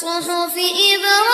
صحف إبراهيم